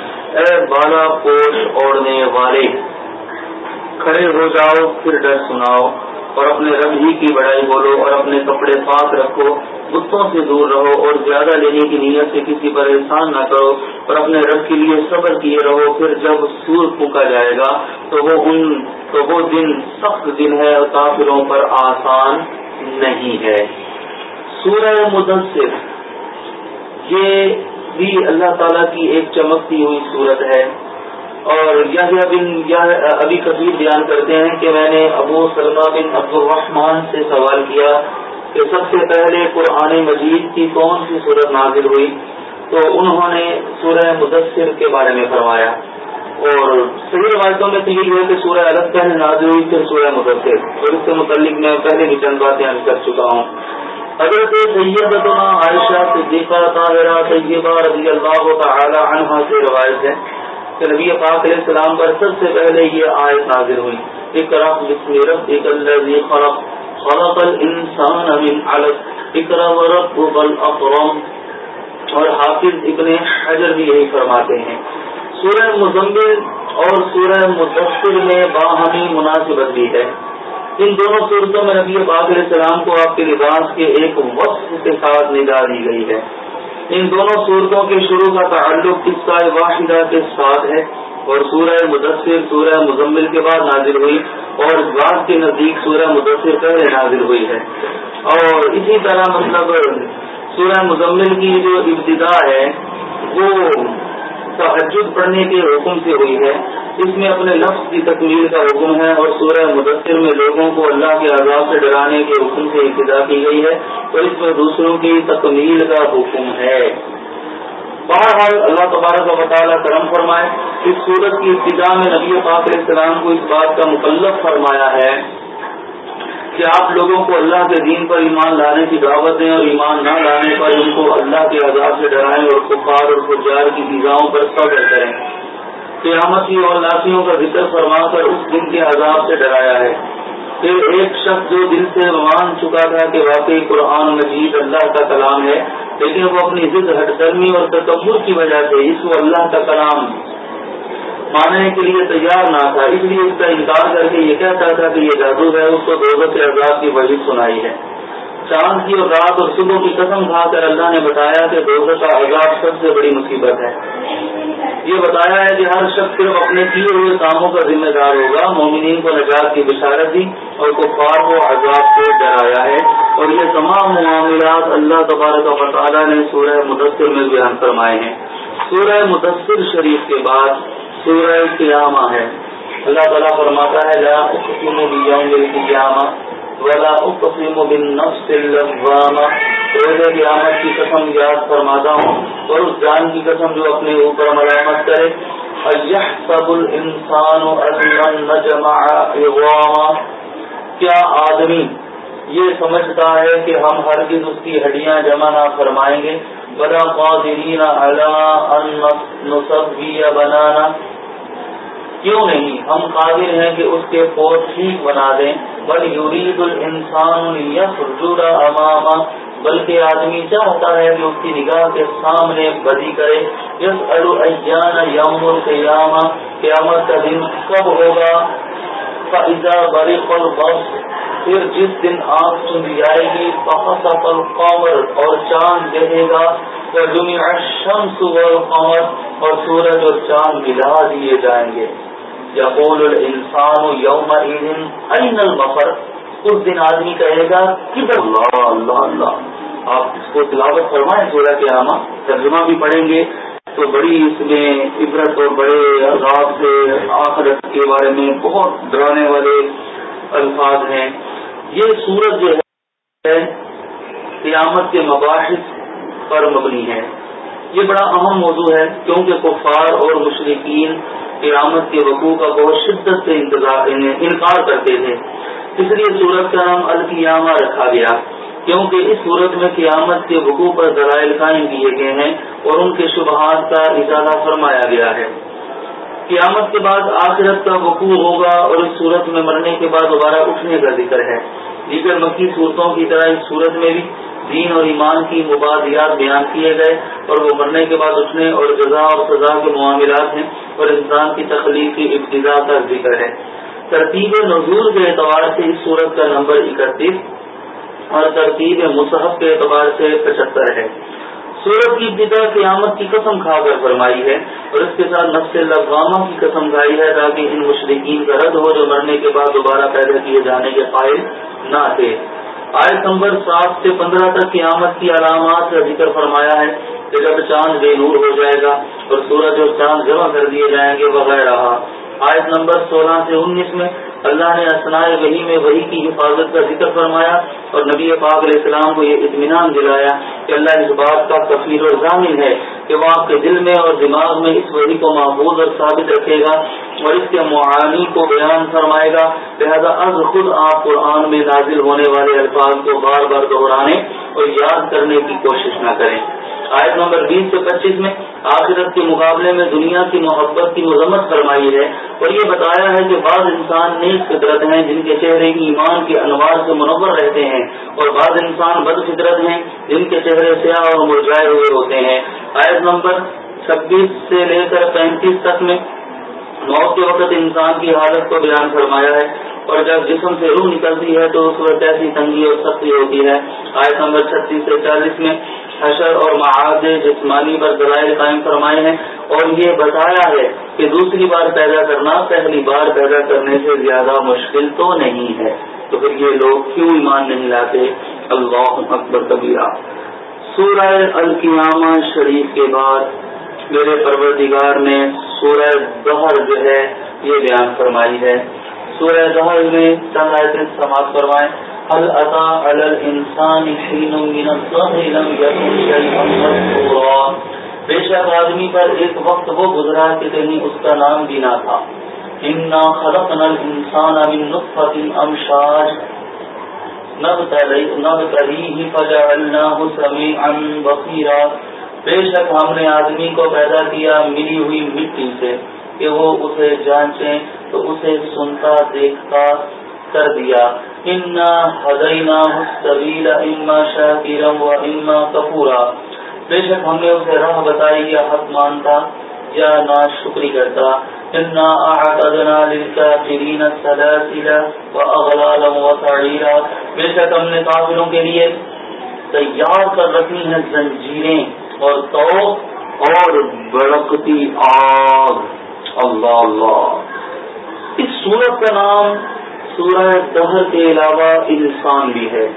اے بالا پوش اوڑنے والے کھڑے ہو جاؤ، پھر ڈر سناؤ اور اپنے رب ہی کی بڑائی بولو اور اپنے کپڑے پاک رکھو، بتوں سے دور رہو اور زیادہ لینے کی نیت سے کسی پر احسان نہ کرو اور اپنے رب کے لیے صبر کیے رہو، پھر جب سور پھونکا جائے گا تو وہ ان، تو وہ دن سخت دن ہے اور کافروں پر آسان نہیں ہے۔ سورہ مدثر، یہ بھی اللہ تعالیٰ کی ایک چمکتی ہوئی صورت ہے۔ اور یہ بن ابھی کبیر بیان کرتے ہیں کہ میں نے ابو سلمہ بن عبد الرحمان سے سوال کیا کہ سب سے پہلے قرآن مجید کی کون سی صورت نازل ہوئی؟ تو انہوں نے سورہ مدثر کے بارے میں فرمایا۔ اور صحیح روایتوں میں تو یہ ہے کہ سورہ الگ پہلے نازل ہوئی، پھر سورہ مدثر۔ اور اس سے متعلق میں پہلے بھی چند باتیں کر چکا ہوں۔ اگر تو سیدتنا عائشہ صدیقہ طاہرہ طیبہ رضی اللہ تعالی عنہ سے روایت ہے۔ کہ نبی پاک علیہ السلام پر سب سے پہلے یہ آیت نازل ہوئی۔ ایک بسم ربک الذی خلق۔ خلق الانسان من علق۔ اقرا وربك الاكرم اور حافظ ابن حجر بھی یہی فرماتے ہیں۔ سورہ مزمل اور سورہ مدثر میں باہمی مناسبت بھی ہے۔ ان دونوں صورتوں میں نبی پاک علیہ السلام کو آپ کے لباس کے ایک وقت کے ساتھ نگاہ دی گئی ہے۔ ان دونوں صورتوں کے شروع کا تعلق قصہ واحدہ کے ساتھ ہے اور سورہ مدثر، سورہ مزمل کے بعد نازل ہوئی اور ذات کے نزدیک سورہ مدثر پہلے نازل ہوئی ہے۔ اور اسی طرح مطلب سورہ مزمل کی جو ابتدا ہے، وہ تحجد پڑھنے کے حکم سے ہوئی ہے۔ اس میں اپنے لفظ کی تکمیل کا حکم ہے اور سورہ مدثر میں لوگوں کو اللہ کے عذاب سے ڈرانے کے حکم سے ابتدا کی گئی ہے تو اس میں دوسروں کی تکمیل کا حکم ہے۔ بہرحال اللہ تبارک و تعالیٰ کرم فرمائے، اس صورت کی ابتدا میں نبی پاک علیہ السلام کو اس بات کا مکلف فرمایا ہے۔ کہ آپ لوگوں کو اللہ کے دین پر ایمان لانے کی دعوت دیں اور ایمان نہ لانے پر ان کو اللہ کے عذاب سے ڈرائیں اور کفار اور خجار کی فضاؤں پر صبر کریں۔ قیامت اور لاسیوں کا ذکر فرما کر اس دن کے عذاب سے ڈرایا ہے۔ پھر ایک شخص جو دل سے مان چکا تھا کہ واقعی قرآن مجید اللہ کا کلام ہے، لیکن وہ اپنی ضد ہٹ درمی اور تکبر کی وجہ سے اس کو اللہ کا کلام ماننے کے لیے تیار نہ تھا۔ اس لیے اس کا انکار کر کے یہ کہتا تھا کہ یہ جادو ہے، اس کو دو سے آزاد کی وجہ سنائی ہے۔ چاند کی اور رات اور صبح کی قسم کھا کر اللہ نے بتایا کہ دوزہ کا عذاب سب سے بڑی مصیبت ہے۔ یہ بتایا ہے کہ ہر شخص صرف اپنے کیے ہوئے کاموں کا ذمہ دار ہوگا۔ مومنین کو نجات کی بشارت دی اور کفار کو عذاب سے ڈرایا ہے۔ اور یہ تمام معاملات اللہ تبارک و تعالیٰ نے سورہ مدثر میں بیان فرمائے ہیں۔ سورہ مدثر شریف کے بعد سورہ قیامہ ہے۔ اللہ تعالیٰ فرماتا ہے، لا قیامہ ولا اقسم بالنفس اللوامہ۔ روز قیامت کی قسم یاد فرماتا ہوں اور اس جان کی قسم جو اپنے اوپر ملامت کرے۔ ايحسب الانسان ان نجمع عظاما۔ کیا آدمی یہ سمجھتا ہے کہ ہم ہرگز اس کی ہڈیاں جمع نہ فرمائیں گے؟ بلا قادرین علی ان نصبی بنانا۔ کیوں نہیں؟ ہم قابل ہیں کہ اس کے پود ٹھیک بنا دیں۔ بل یورید الانسان یسجد اماما۔ بلکہ آدمی چاہتا ہے کہ اس کی نگاہ کے سامنے بدی کرے۔ یس ایان یوم القیامہ۔ قیامت کا دن کب ہوگا؟ فضا برق البس پھر جس دن آنکھ چند جائے گی فخص القمر اور چاند دہے گا۔ دنیا شمس والقمر اور سورج اور چاند ملا دیے جائیں گے۔ یقول الانسان یوم این المفر اس دن آدمی کہے گا کدھر اللہ اللہ اللہ آپ اس کو تلاوت فرمائیں سورہ کے عامہ ترجمہ بھی پڑھیں گے۔ تو بڑی اس میں عبرت اور بڑے عذاب سے آخرت کے بارے میں بہت ڈرانے والے الفاظ ہیں۔ یہ سورج جو ہے، قیامت کے مباحث پر مبنی ہے۔ یہ بڑا اہم موضوع ہے کیونکہ کفار اور مشرقین قیامت کے وقوع کا بہت شدت سے انکار کرتے تھے۔ اس لیے سورت کا نام القیامہ رکھا گیا۔ کیونکہ اس صورت میں قیامت کے وقوع پر ذرائع قائم کیے گئے ہیں اور ان کے شبہات کا اضافہ فرمایا گیا ہے۔ قیامت کے بعد آخرت کا وقوع ہوگا اور اس صورت میں مرنے کے بعد دوبارہ اٹھنے کا ذکر ہے۔ دیگر مکی صورتوں کی طرح اس صورت میں بھی دین اور ایمان کی مبادیات بیان کیے گئے اور وہ مرنے کے بعد اٹھنے اور جزا اور سزا کے معاملات ہیں اور انسان کی تخلیق کی ابتدا کا ذکر ہے۔ ترتیب نظور کے اعتبار سے اس صورت کا نمبر اکتیس اور ترتیب مصحف کے اعتبار سے پچہتر ہے۔ سورت کی ابتدا قیامت کی قسم کھا کر فرمائی ہے اور اس کے ساتھ نفس لغامہ کی قسم کھائی ہے تاکہ ان مشرقین کا رد ہو جو مرنے کے بعد دوبارہ پیدا کیے جانے کے قائل نہ تھے۔ آیت نمبر سات سے پندرہ تک قیامت کی علامات کا ذکر فرمایا ہے کہ جب چاند بے نور ہو جائے گا اور سورج اور چاند جمع کر دیے جائیں گے وغیرہ۔ آیت نمبر سولہ سے انیس میں اللہ نے اسنا وہی میں وہی کی حفاظت کا ذکر فرمایا اور نبی پاک علیہ السلام کو یہ اطمینان دلایا کہ اللہ اس بات کا کفیر اور ضامن ہے کہ وہ آپ کے دل میں اور دماغ میں اس وہی کو محفوظ اور ثابت رکھے گا اور اس کے معانی کو بیان فرمائے گا۔ لہذا از خود آپ قرآن میں نازل ہونے والے الفاظ کو بار بار دہرانے اور یاد کرنے کی کوشش نہ کریں۔ آیت نمبر بیس سے پچیس میں آخرت کے مقابلے میں دنیا کی محبت کی مذمت فرمائی ہے اور یہ بتایا ہے کہ بعض انسان نیک فطرت ہیں جن کے چہرے ایمان کے انوار سے منور رہتے ہیں اور بعض انسان بد فطرت ہیں جن کے چہرے سیاہ اور مرجائے ہوئے ہوتے ہیں۔ آیت نمبر چھبیس سے لے کر پینتیس تک میں موت کے وقت انسان کی حالت کو بیان فرمایا ہے اور جب جسم سے روح نکلتی ہے تو اس وقت ایسی تنگی اور سختی ہوتی ہے۔ آیت نمبر چھتیس سے چالیس میں حشر اور معاذ جسمانی پر دلائل قائم فرمائے ہیں اور یہ بتایا ہے کہ دوسری بار پیدا کرنا، پہلی بار پیدا کرنے سے زیادہ مشکل تو نہیں ہے۔ تو پھر یہ لوگ کیوں ایمان نہیں لاتے؟ اللہ اکبر کبیرہ۔ سورہ القیامہ شریف کے بعد میرے پروردگار نے سورہ دہر جو ہے یہ بیان فرمائی ہے۔ سورہ دہر میں چند آیتیں سماعت فرمائیں۔ هل اتى على الانسان حين من الظهر لم يكن شيئا مذكورا؟ بے شک آدمی پر ایک وقت وہ گزرا کہ کہیں اس کا نام بھی نہ تھا۔ انا خلقنا الانسان من نطفه امشاج نبتليه فجعلناه سميعا بصيرا۔ بے شک ہم نے آدمی کو پیدا کیا ملی ہوئی مٹی سے کہ وہ اسے جانچیں تو اسے سنتا دیکھتا کر دیا۔ انا ہدینا مستبیل اما شاکرا و اما کپورا بے شک ہم نے اسے راہ بتائی یا حق مانتا یا نا شکری کرتا۔ انا اعتدنا للکافرین السلاسل و اغلالا و سعیرا بے شک ہم نے کافروں کے لیے تیار کر رکھی ہیں زنجیریں اور تو اور بڑکتی آگ۔ اللہ اللہ۔ اس صورت کا نام سورہ دہر کے علاوہ انسان بھی ہے۔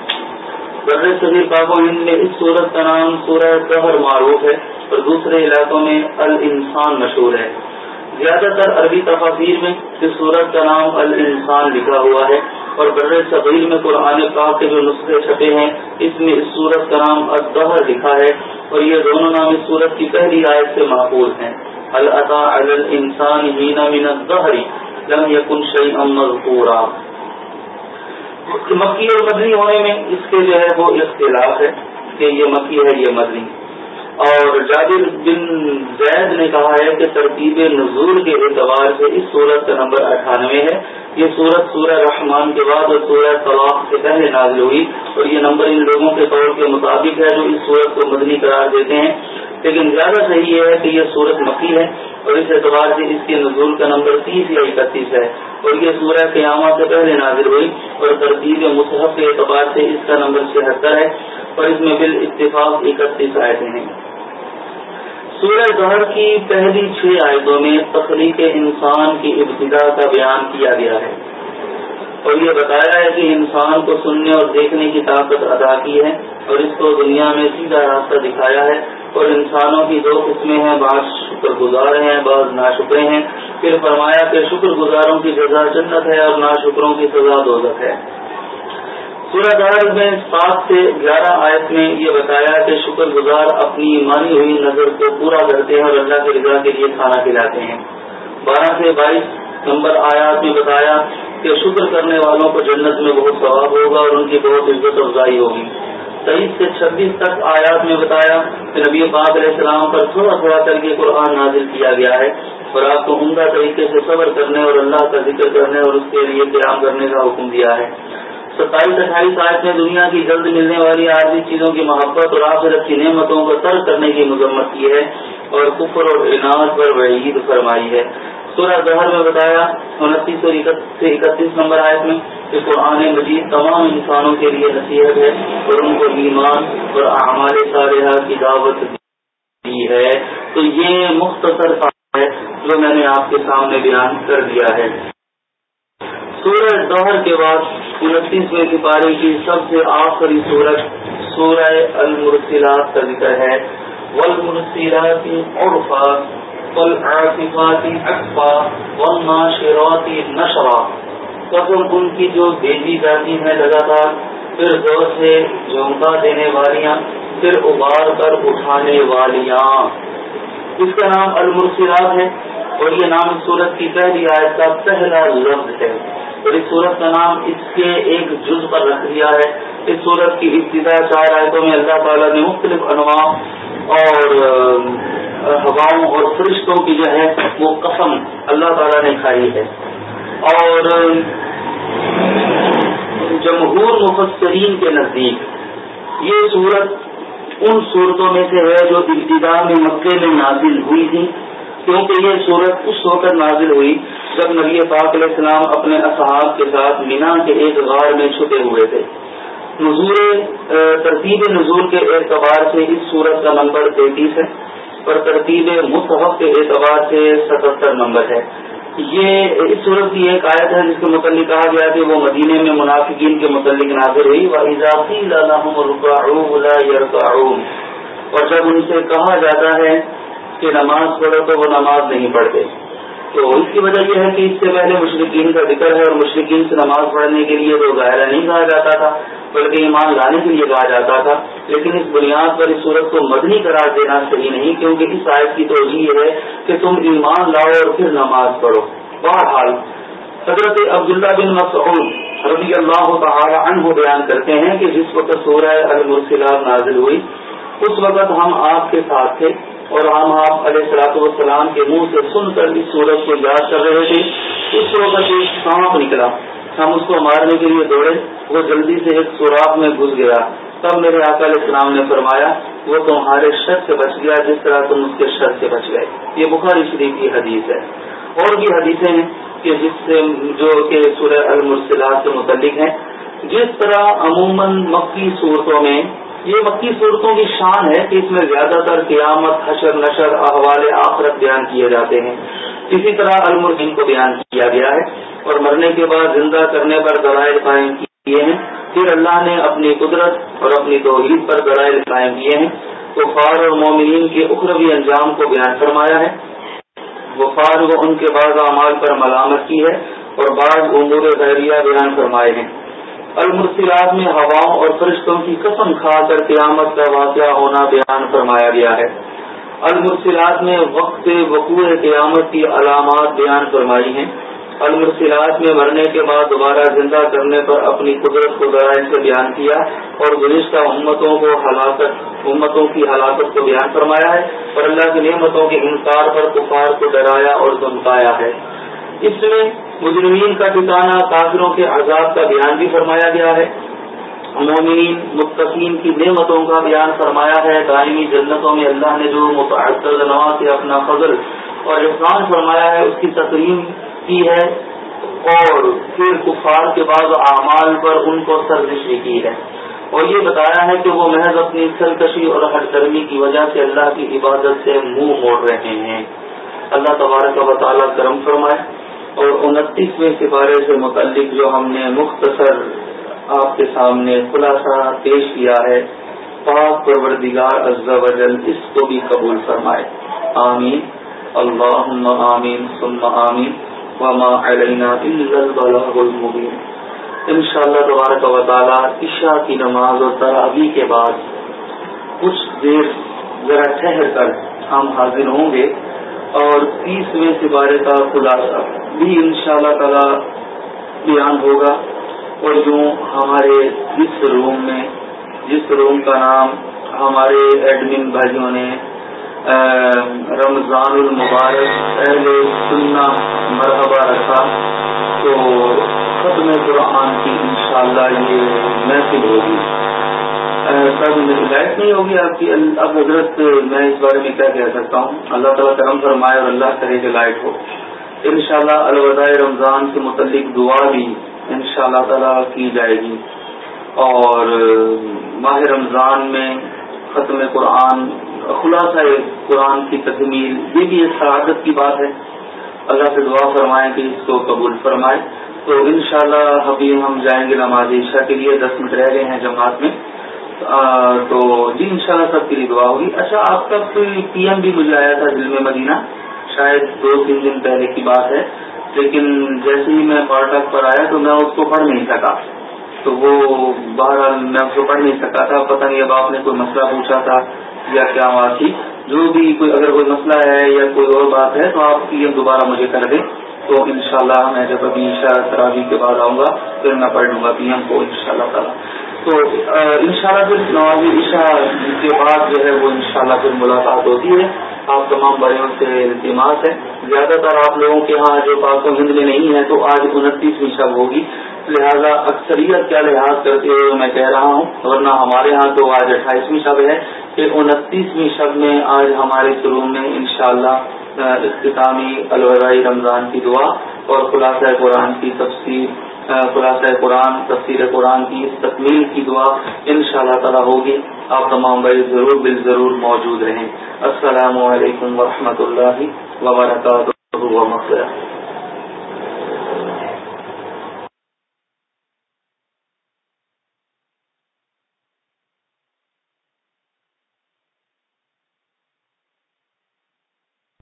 بر صغیر پاک و ہند میں اس صورت کا نام سورہ دہر معروف ہے اور دوسرے علاقوں میں الانسان مشہور ہے۔ زیادہ تر عربی تفاصیر میں اس صورت کا نام الانسان لکھا ہوا ہے اور بر صغیر میں قرآن پاک کے جو نسخے چھپے ہیں، اس میں اس صورت کا نام الدہر لکھا ہے اور یہ دونوں نام اس صورت کی پہلی آیت سے محفوظ ہیں۔ الطا الانسان ہینا من الدہری لم یکن شیئا مذکورا۔ مکی اور مدنی ہونے میں اس کے جو ہے وہ اختلاف ہے کہ یہ مکی ہے، یہ مدنی۔ اور جابر بن زید نے کہا ہے کہ ترتیب نزول کے اعتبار سے اس صورت کا نمبر اٹھانوے ہے۔ یہ صورت سورہ رحمان کے بعد اور سورہ طلاق سے پہلے نازل ہوئی اور یہ نمبر ان لوگوں کے طور کے مطابق ہے جو اس صورت کو مدنی قرار دیتے ہیں۔ لیکن زیادہ صحیح یہ ہے کہ یہ صورت مکی ہے اور اس اعتبار سے اس کے نزول کا نمبر تیس یا اکتیس ہے اور یہ سورہ قیامہ سے پہلے نازل ہوئی اور ترتیب مصحف کے اعتبار سے اس کا نمبر چھہتر ہے اور اس میں بال اتفاق اکتیس آئے ہیں۔ سورہ ظہر کی پہلی چھ آیتوں میں تخلیق انسان کی ابتدا کا بیان کیا گیا ہے۔ اور یہ بتایا ہے کہ انسان کو سننے اور دیکھنے کی طاقت ادا کی ہے اور اس کو دنیا میں سیدھا راستہ دکھایا ہے اور انسانوں کی دو قسمیں ہیں، بعض شکر گزار ہیں، بعض نا ہیں۔ پھر فرمایا کہ شکر گزاروں کی جزا جنت ہے اور نا شکروں کی سزا دوزت ہے۔ سورہ دار میں سات سے گیارہ آیت میں یہ بتایا کہ شکر گزار اپنی مانی ہوئی نظر کو پورا کرتے ہیں اور اللہ کی رضا کے لیے کھانا کھلاتے ہیں۔ بارہ سے بائیس نمبر آیات میں بتایا کہ شکر کرنے والوں کو جنت میں بہت ثواب ہوگا اور ان کی بہت عزت افزائی ہوگی۔ تیئیس سے چھبیس تک آیات میں بتایا کہ نبی پاک علیہ السلام پر تھوڑا تھوڑا کر کے قرآن نازل کیا گیا ہے اور آپ کو عمدہ طریقے سے صبر کرنے اور اللہ کا ذکر کرنے اور اس کے لیے قیام کرنے کا حکم دیا ہے۔ ستائیس اٹھائیس آٹھ میں دنیا کی جلد ملنے والی عارضی چیزوں کی محبت اور آخرت کی نعمتوں کو ترک کرنے کی مذمت کی ہے اور کفر اور انعد پر وعید فرمائی ہے۔ سورہ ظہر میں بتایا، انتیس سو سے اکتیس نمبر آئے میں کہ قرآن مجید تمام انسانوں کے لیے نصیحت ہے اور ان کو ایمان اور اعمال صالحہ کی دعوت دی ہے۔ تو یہ مختصر ہے جو میں نے آپ کے سامنے بیان کر دیا ہے۔ سورہ ظہر کے بعد انتیسویں سپارے کی سب سے آخری سورج سورہ المرسلات کا ذکر ہے۔ والمرسلات عرفا والعاصفات عقفا والناشرات نشرا۔ قسم ان کی جو بھیجی جاتی ہیں لگاتار، پھر زور سے جھونکا دینے والیاں، پھر ابار کر اٹھانے والیاں۔ اس کا نام المرسلات ہے اور یہ نام سورت کی پہلی آیت کا پہلا لفظ ہے۔ اور اس سورت کا نام اس کے ایک جز پر رکھ دیا ہے۔ اس سورت کی ابتدا چار آیتوں میں اللہ تعالیٰ نے مختلف انواع اور ہواؤں اور فرشتوں کی جو ہے وہ قسم اللہ تعالیٰ نے کھائی ہے۔ اور جمہور مفسرین کے نزدیک یہ صورت ان صورتوں میں سے ہے جو ابتدا میں مکے میں نازل ہوئی تھی۔ کیونکہ یہ صورت اس وقت نازل ہوئی جب نبی پاک علیہ السلام اپنے اصحاب کے ساتھ مینا کے ایک غار میں چھپے ہوئے تھے۔ نزول، ترتیب نزول کے اعتبار سے اس صورت کا نمبر تینتیس ہے۔ پر ترتیب مصحف کے اعتبار سے ستہتر نمبر ہے۔ یہ اس صورت کی ایک آیت ہے جس کے متعلق کہا گیا کہ وہ مدینے میں منافقین کے متعلق نازر ہوئی۔ و اضافی اور جب ان سے کہا جاتا ہے کہ نماز پڑھو تو وہ نماز نہیں پڑھتے۔ تو اس کی وجہ یہ ہے کہ اس سے پہلے مشرقین کا ذکر ہے اور مشرقین سے نماز پڑھنے کے لیے تو ظاہرہ نہیں کہا جاتا تھا، بلکہ ایمان لانے کے لیے کہا جاتا تھا۔ لیکن اس بنیاد پر اس صورت کو مدنی قرار دینا صحیح نہیں، کیونکہ اس آیت کی تو یہ ہے کہ تم ایمان لاؤ اور پھر نماز پڑھو۔ بہرحال، حضرت عبداللہ بن مسعود رضی اللہ تعالی عنہ بیان کرتے ہیں کہ جس وقت سورہ المرسلات نازل ہوئی، اس وقت ہم آپ کے ساتھ تھے۔ اور ہم آپ علیہ سلاط والسلام کے منہ سے سن کر اس سورج کو یاد کر رہے تھے۔ اس وقت ایک سانپ نکلا۔ ہم اس کو مارنے کے لیے دوڑے۔ وہ جلدی سے ایک سوراخ میں گھس گیا۔ تب میرے آقا علیہ السلام نے فرمایا، وہ تمہارے شر سے بچ گیا، جس طرح تم اس کے شر سے بچ گئے۔ یہ بخاری شریف کی حدیث ہے۔ اور بھی حدیثیں ہیں کہ جس سے جو کہ سورہ المرسلات سے متعلق ہیں۔ جس طرح عموماً مکی صورتوں میں یہ مکی صورتوں کی شان ہے کہ اس میں زیادہ تر قیامت، حشر، نشر، احوال آخرت بیان کیے جاتے ہیں۔ اسی طرح المردین کو بیان کیا گیا ہے اور مرنے کے بعد زندہ کرنے پر دلائل قائم کیے ہیں۔ پھر اللہ نے اپنی قدرت اور اپنی توحید پر دلائل قائم کیے ہیں۔ تو فار اور مومنین کے اخروی انجام کو بیان فرمایا ہے۔ وفار کو ان کے بعض اعمال پر ملامت کی ہے اور بعض امور ظہریہ بیان فرمائے ہیں۔ المرسلات میں ہواؤں اور فرشتوں کی قسم کھا کر قیامت کا واقعہ ہونا بیان فرمایا گیا ہے۔ المرسلات میں وقت وقوع قیامت کی علامات بیان فرمائی ہیں۔ المرسلات میں مرنے کے بعد دوبارہ زندہ کرنے پر اپنی قدرت کو ذرائع سے بیان کیا اور گزشتہ امتوں کو ہلاکت، امتوں کی ہلاکت کو بیان فرمایا ہے اور اللہ کی نعمتوں کے انکار پر کفار کو ڈرایا اور دمکایا ہے۔ اس میں مجرمین کا ٹھکانا کافروں کے عذاب کا بیان بھی فرمایا گیا ہے۔ مومنین، متقین کی نعمتوں کا بیان فرمایا ہے۔ دائمی جنتوں میں اللہ نے جو متعدد سے اپنا فضل اور احسان فرمایا ہے، اس کی تقریم کی ہے اور پھر کفار کے بعد اعمال پر ان کو سرزشی کی ہے۔ اور یہ بتایا ہے کہ وہ محض اپنی سرکشی اور ہر گرمی کی وجہ سے اللہ کی عبادت سے منہ موڑ رہے ہیں۔ اللہ تبارک و تعالیٰ کرم فرمائے۔ اور انتیسویں سپارے سے متعلق جو ہم نے مختصر آپ کے سامنے خلاصہ پیش کیا ہے، پاک پروردگار و جل اس کو بھی قبول فرمائے۔ آمین۔ اللہ آمین، ثم آمین۔ وما علینا المبین ان شاء اللہ تبارک و تعالیٰ عشاء کی نماز اور تراوی کے بعد کچھ دیر ذرا ٹھہر کر ہم حاضر ہوں گے اور تیسویں سپارے کا خلاصہ بھی ان شاء اللہ تعالی بیان ہوگا اور جو ہمارے جس روم میں جس روم کا نام ہمارے ایڈمن بھائیوں نے رمضان المبارک اہل سننا مرحبہ رکھا تو ختم قرآن کی انشاءاللہ یہ محفل ہوگی۔ سر لائٹ نہیں ہوگی آپ کی۔ اب حضرت، میں اس بارے میں کیا کہہ سکتا ہوں؟ اللہ تعالیٰ کرم فرمائے اور اللہ کرے کہ لائٹ ہو۔ ان شاء اللہ الوداع رمضان سے متعلق دعا بھی ان شاء اللہ تعالی کی جائے گی۔ اور ماہ رمضان میں ختم قرآن، خلاصہ قرآن کی تکمیل، یہ بھی ایک سعادت کی بات ہے۔ اللہ سے دعا فرمائیں کہ اس کو قبول فرمائے۔ تو انشاءاللہ ابھی ہم جائیں گے نماز عشاء کے لیے، دس منٹ رہ گئے ہیں جماعت میں۔ تو جی انشاءاللہ سب کے لیے دعا ہوگی۔ اچھا آپ کا کوئی پی ایم بھی مجھے آیا تھا دل میں مدینہ۔ شاید دو تین دن پہلے کی بات ہے، لیکن جیسے ہی میں پارٹک پر آیا تو میں اس کو پڑھ نہیں سکا۔ تو وہ بہرحال میں اس کو پڑھ نہیں سکا تھا، پتہ نہیں اب آپ نے کوئی مسئلہ پوچھا تھا یا کیا بات تھی۔ جو بھی کوئی اگر کوئی مسئلہ ہے یا کوئی اور بات ہے تو آپ یہ دوبارہ مجھے کر دیں۔ تو انشاءاللہ میں جب ابھی عشاء تراوی کے بعد آؤں گا، پھر میں پڑھ لوں گا پی ایم کو ان شاء اللہ تعالیٰ۔ تو انشاءاللہ پھر نوازی عشاء کے بعد جو ہے وہ انشاءاللہ پھر ملاقات ہوتی ہے۔ آپ تمام بڑوں سے التماس ہے زیادہ تر آپ لوگوں کے ہاں جو پاک و ہند میں نہیں ہے تو آج انتیسویں شب ہوگی۔ لہذا اکثریت کیا لحاظ کرتے ہوئے میں کہہ رہا ہوں، ورنہ ہمارے ہاں تو آج اٹھائیسویں شب ہے کہ انتیسویں شب میں آج ہمارے شروع میں انشاءاللہ اختتامی الوداعی رمضان کی دعا اور خلاصہ قرآن کی تفصیل خلاصہ قرآن تفصیل قرآن کی تکمیل کی دعا ان شاء اللہ تعالیٰ ہوگی۔ آپ تمام بھائی ضرور بال ضرور موجود رہیں۔ السلام علیکم ورحمۃ اللہ وبرکاتہ